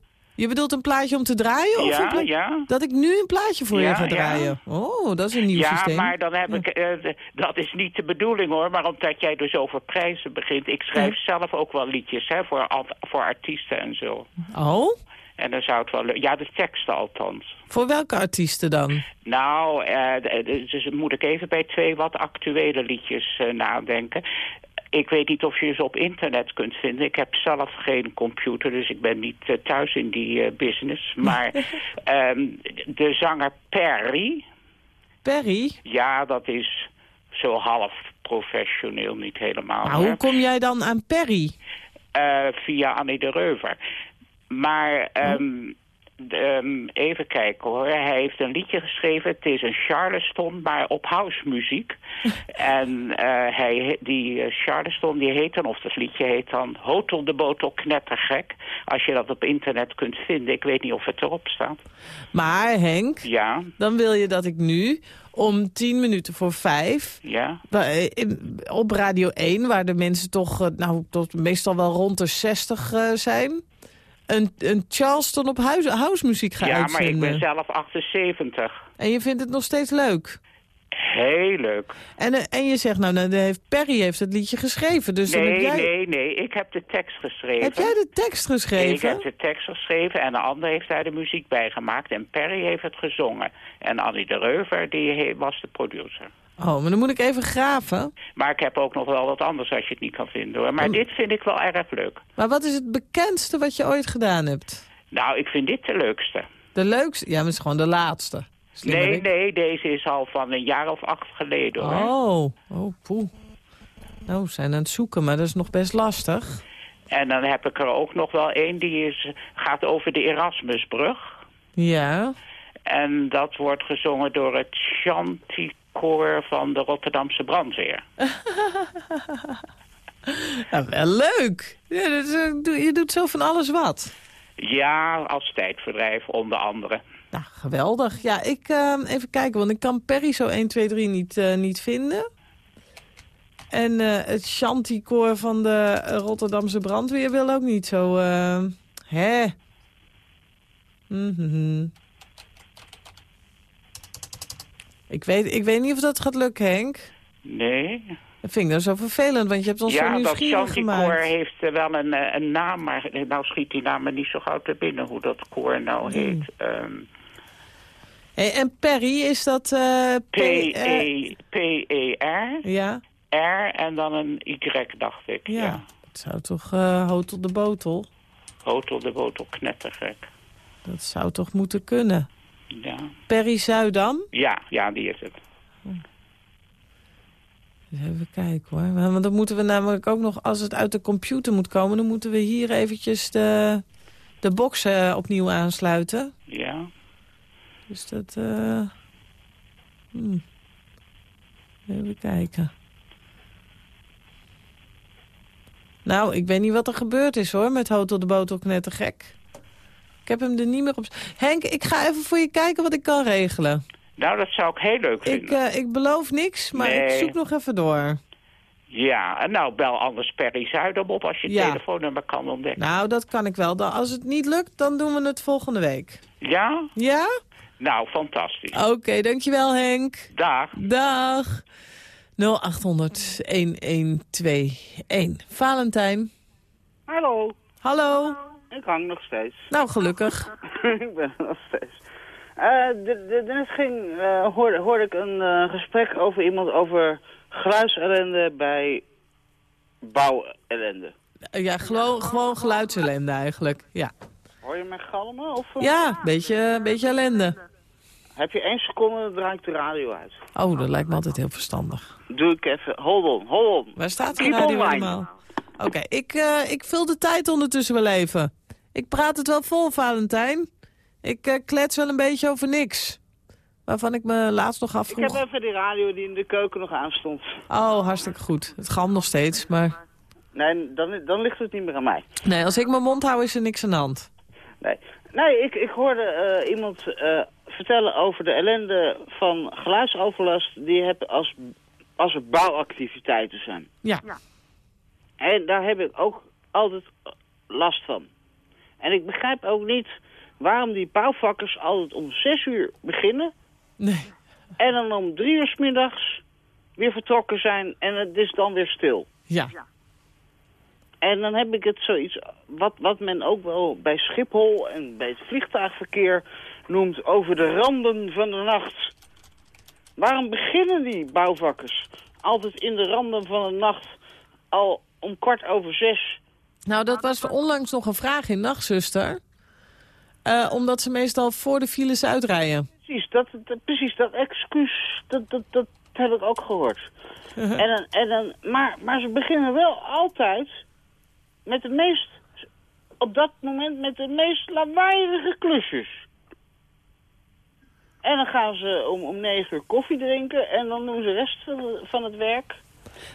je bedoelt een plaatje om te draaien? of Ja, ja. Dat ik nu een plaatje voor je Ja, ga ja. draaien? Oh, dat is een nieuw ja, systeem. maar dan heb ik... eh, dat is niet de bedoeling hoor, maar omdat jij dus over prijzen begint. Ik schrijf zelf ook wel liedjes hè, voor, voor artiesten en zo. Oh, En dan zou het wel... Ja, de teksten althans. voor welke artiesten dan? Nou, eh, d- dus moet ik even bij twee wat actuele liedjes eh, nadenken. Ik weet niet of je ze op internet kunt vinden. Ik heb zelf geen computer, dus ik ben niet eh, thuis in die eh, business. Maar ehm, de zanger Perry, Perry? ja, dat is zo half professioneel, niet helemaal. Maar hoe kom jij dan aan Perry? Eh, via Annie de Reuver. Maar ehm, ehm, even kijken hoor. Hij heeft een liedje geschreven. Het is een Charleston, maar op housemuziek. en eh, hij, die eh, Charleston die heet dan, of dat liedje heet dan... Hotel de Botel Knettergek. Als je dat op internet kunt vinden. Ik weet niet of het erop staat. Maar Henk, Ja, dan wil je dat ik nu om tien minuten voor vijf... ja. op Radio 1, waar de mensen toch eh, nou, tot meestal wel rond de 60 eh, zijn... Een, een Charleston op huis, housemuziek ga ja, maar ik uitzenden. ben zelf 78. En je vindt het nog steeds leuk? Heel leuk. En, eh, en je zegt, nou, nou, heeft, Perry heeft het liedje geschreven. Dus Nee, jij, nee, nee. Ik heb de tekst geschreven. Heb jij de tekst geschreven? Ik heb de tekst geschreven en de ander heeft daar de muziek bij gemaakt. En Perry heeft het gezongen. En Annie de Reuver die was de producer. Oh, maar dan moet ik even graven. Maar ik heb ook nog wel wat anders als je het niet kan vinden hoor. Maar Oh. dit vind ik wel erg leuk. Maar wat is het bekendste wat je ooit gedaan hebt? Nou, ik vind dit de leukste. De leukste? Ja, maar het is gewoon de laatste. Nee, nee, deze is al van een jaar of acht geleden hoor. Oh, oh, poeh. Nou, we zijn aan het zoeken, maar dat is nog best lastig. En dan heb ik er ook nog wel één die is, gaat over de Erasmusbrug. Ja. En dat wordt gezongen door het Chanticoor van de Rotterdamse brandweer. ja wel leuk. Eh, je doet zo van alles wat. Ja, als tijdverdrijf onder andere. Nou, geweldig. Ja, ik eh, even kijken, want ik kan Perry zo 1, 2, 3 niet, eh, niet vinden. En eh, het Chanticoor van de Rotterdamse brandweer wil ook niet zo... hè? Mhm. Ik, weet, ik weet niet of dat gaat lukken, Henk. Nee. Dat vind ik dan zo vervelend, want je hebt ons zo ja, dat nieuwsgierig Chanticoor heeft eh, wel een, eh, een naam, maar eh, nou schiet die naam me niet zo gauw te binnen hoe dat koor nou Hmm. heet. Ehm, Hey, en Perry, is dat... P- P-E- P-E-R, ja, R en dan een Y, dacht ik. ja. Ja. Het zou toch Hotel de Botel? Hotel de Botel knettergek. Dat zou toch moeten kunnen? Ja. Perry Zuidam? ja, ja, die is het. Even kijken hoor. Want dan moeten we namelijk ook nog, als het uit de computer moet komen... dan moeten we hier eventjes de, de box eh, opnieuw aansluiten. Ja. Dus dat... hmm. Even kijken. Nou, ik weet niet wat er gebeurd is hoor, met Hotel de Botel knettergek. Ik heb hem er niet meer op... Henk, ik ga even voor je kijken wat ik kan regelen. Nou, dat zou ik heel leuk Ik, vinden. eh, ik beloof niks, maar ik zoek nog even door. Ja, en nou bel anders Perry Zuidam op als je het Ja. telefoonnummer kan ontdekken. Nou, dat kan ik wel. Dan- Als het niet lukt, dan doen we het volgende week. Ja? Ja? Nou, fantastisch. Oké, dankjewel Henk. Dag. Dag. 0800-1121. Valentijn. Hallo. Hallo. Ik hang nog steeds. Nou, gelukkig. ik ben er nog steeds. Eh, de- de- Net ging, eh, hoorde, hoorde ik een eh, gesprek over iemand over gruisellende bij bouwellende. Ja, gewoon, gewoon geluidsellende eigenlijk. Ja, Hoor je mij galmen? Of, ja beetje, beetje ellende. Heb je één seconde, dan draai ik de radio uit. Oh, dat lijkt me altijd heel verstandig. Doe ik even. Hold on, hold on. Waar staat die Keep radio online. helemaal? Oké, ik, ik vul de tijd ondertussen wel even. Ik praat het wel vol, Valentijn. Ik eh, klets wel een beetje over niks. Waarvan ik me laatst nog Ik heb afvroeg. even die radio die in de keuken nog aanstond. Oh, hartstikke goed. Het galmt nog steeds, maar... Nee, dan, dan ligt het niet meer aan mij. Nee, als ik mijn mond hou is er niks aan de hand. Nee, nee ik, ik hoorde eh, iemand eh, vertellen over de ellende van geluidsoverlast... die je hebt als, als er bouwactiviteiten zijn. Ja. En daar heb ik ook altijd last van. En ik begrijp ook niet waarom die bouwvakkers altijd om zes uur beginnen... Nee. en dan om drie uur 's middags weer vertrokken zijn en het is dan weer stil. Ja. En dan heb ik het zoiets, wat, wat men ook wel bij Schiphol en bij het vliegtuigverkeer noemt over de randen van de nacht. Waarom beginnen die bouwvakkers altijd in de randen van de nacht al om kwart over zes? Nou, dat was onlangs nog een vraag in Nachtzuster. Eh, omdat ze meestal voor de files uitrijden. Precies, dat, dat, precies, dat excuus, dat, dat, dat heb ik ook gehoord. en dan, en dan, maar, maar ze beginnen wel altijd met de meest, op dat moment met de meest lawaaiige klusjes. En dan gaan ze om, om negen uur koffie drinken en dan doen ze de rest van, van het werk.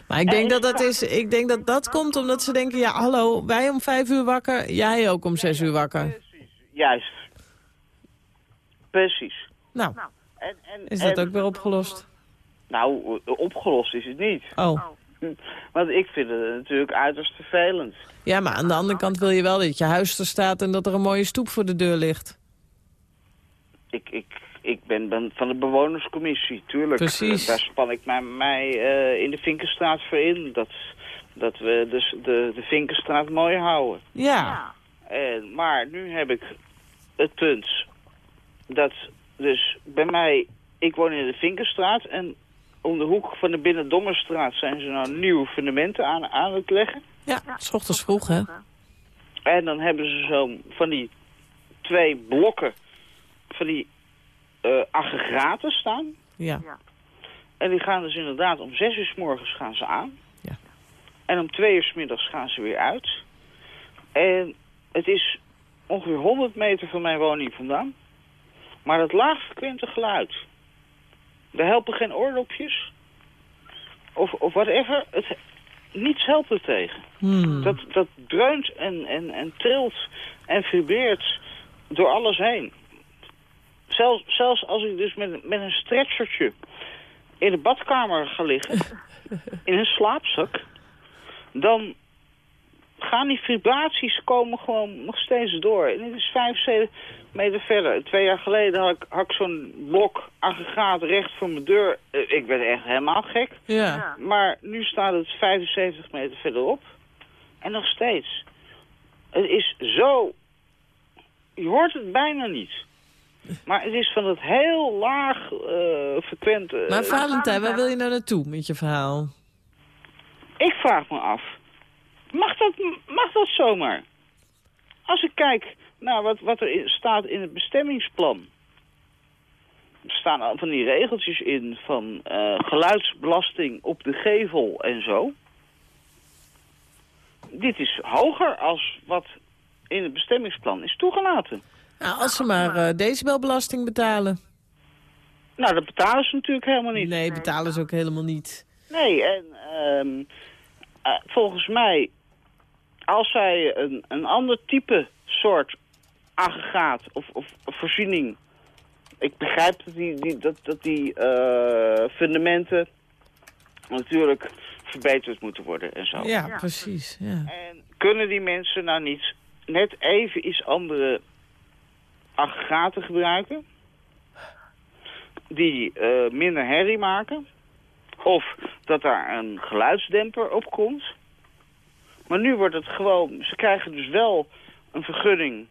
Maar ik denk dat dat, is, ik denk dat dat komt omdat ze denken... ja, hallo, wij om vijf uur wakker, jij ook om zes uur wakker. Juist. Precies. Nou, En, en, is dat en- ook weer opgelost? Nou, opgelost is het niet. Oh. Want ik vind het natuurlijk uiterst vervelend. Ja, maar aan de andere kant wil je wel dat je huis er staat... en dat er een mooie stoep voor de deur ligt. Ik, ik, ik ben, ben van de bewonerscommissie, tuurlijk. Precies. Daar span ik mij, mij eh, in de Vinkenstraat voor in. Dat, dat we dus de, de Vinkenstraat mooi houden. Ja. En, maar nu heb ik het punt dat dus bij mij... Ik woon in de Vinkenstraat en om de hoek van de Binnendommerstraat... zijn ze nou nieuwe fundamenten aan, aan het leggen. Ja, s ochtends vroeg, hè? En dan hebben ze zo van die twee blokken van die eh, aggregaten staan. Ja. En die gaan dus inderdaad om zes uur s morgens gaan ze aan. Ja. En om twee uur s middags gaan ze weer uit. En het is ongeveer 100 meter van mijn woning vandaan. Maar dat laagfrequente geluid. Er helpen geen oordopjes. Of, of whatever. Het, niets helpt er tegen. Hmm. Dat, dat dreunt en, en, en trilt en vibreert door alles heen. Zelfs, zelfs als ik dus met, met een stretchertje in de badkamer ga liggen, in een slaapzak, dan gaan die vibraties komen gewoon nog steeds door. En dit is vijf, meter verder. Twee jaar geleden had ik, had ik zo'n blok aggregaat recht voor mijn deur. Eh, Ik werd echt helemaal gek. Ja. Maar nu staat het 75 meter verderop. En nog steeds. Het is zo... Je hoort het bijna niet. Maar het is van het heel laag eh frequente... Maar Valentijn, waar wil je nou naartoe met je verhaal? Ik vraag me af. Mag dat, mag dat zomaar? Als ik kijk naar wat, wat er in- staat in het bestemmingsplan. Er staan al van die regeltjes in van eh, geluidsbelasting op de gevel en zo. Dit is hoger als wat in het bestemmingsplan is toegelaten. Nou, als ze maar eh, decibelbelasting betalen. Nou, dat betalen ze natuurlijk helemaal niet. Nee, betalen ze ook helemaal niet. Nee, en ehm, eh, volgens mij, als zij een, een ander type soort aggregaat of, of, of voorziening... Ik begrijp dat die, die, dat, dat die eh, fundamenten natuurlijk verbeterd moeten worden en zo. Ja, precies. Ja. Kunnen die mensen nou niet net even iets andere aggregaten gebruiken? Die eh, minder herrie maken? Of dat daar een geluidsdemper op komt? Maar nu wordt het gewoon... Ze krijgen dus wel een vergunning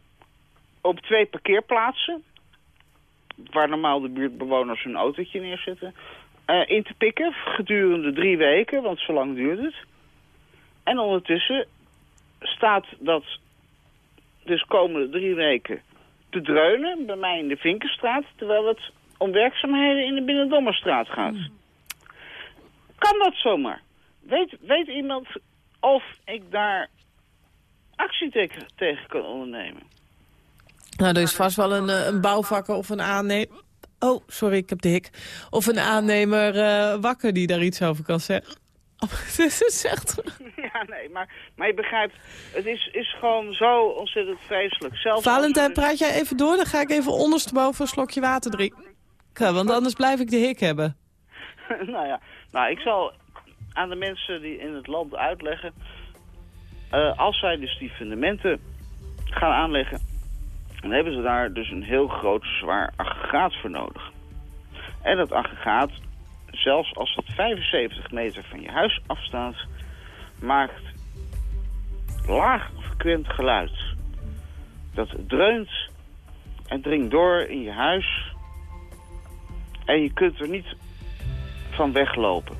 op twee parkeerplaatsen... waar normaal de buurtbewoners hun autootje neerzetten... eh, in te pikken gedurende drie weken, want zo lang duurt het. En ondertussen staat dat dus komende drie weken te dreunen bij mij in de Vinkenstraat, terwijl het om werkzaamheden in de Binnendommerstraat gaat. Kan dat zomaar? Weet, weet iemand of ik daar actie tegen, tegen kan ondernemen? Nou, er is vast wel een, eh, een bouwvakker of een aannemer... Oh, sorry, ik heb de hik. Of een aannemer eh, wakker die daar iets over kan zeggen. Dit is echt... Ja, nee, maar, maar je begrijpt, het is, is gewoon zo ontzettend vreselijk. Zelfs Valentijn, dus- praat jij even door? Dan ga ik even ondersteboven een slokje water drinken. Want anders blijf ik de hik hebben. nou ja, nou, ik zal aan de mensen die in het land uitleggen... eh, als zij dus die fundamenten gaan aanleggen... dan hebben ze daar dus een heel groot, zwaar aggregaat voor nodig. En dat aggregaat, zelfs als het 75 meter van je huis afstaat... maakt laag frequent geluid. Dat dreunt en dringt door in je huis... En je kunt er niet van weglopen.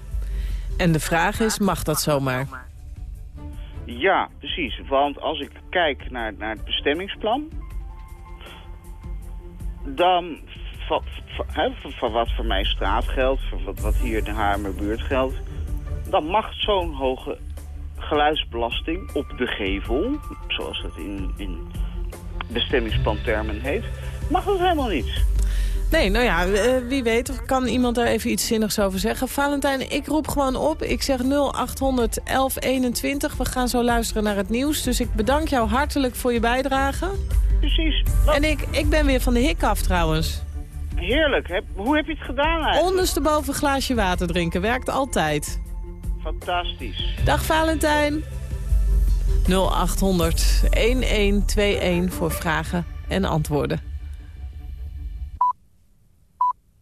En de vraag is, mag dat zomaar? Ja, precies. Want als ik kijk naar, naar het bestemmingsplan... dan van, wat voor mijn straat geldt... van wat, wat hier in de Haarlemmerbuurt geldt... dan mag zo'n hoge geluidsbelasting op de gevel... zoals dat in, in bestemmingsplantermen heet... mag dat helemaal niet. Nee, nou ja, eh, wie weet, of kan iemand daar even iets zinnigs over zeggen. Valentijn, ik roep gewoon op. Ik zeg 0800 1121. We gaan zo luisteren naar het nieuws. Dus ik bedank jou hartelijk voor je bijdrage. Precies. En ik, ik ben weer van de hik af trouwens. Heerlijk. Heb, hoe heb je het gedaan eigenlijk? Ondersteboven een glaasje water drinken. Werkt altijd. Fantastisch. Dag Valentijn. 0800 1121 voor vragen en antwoorden.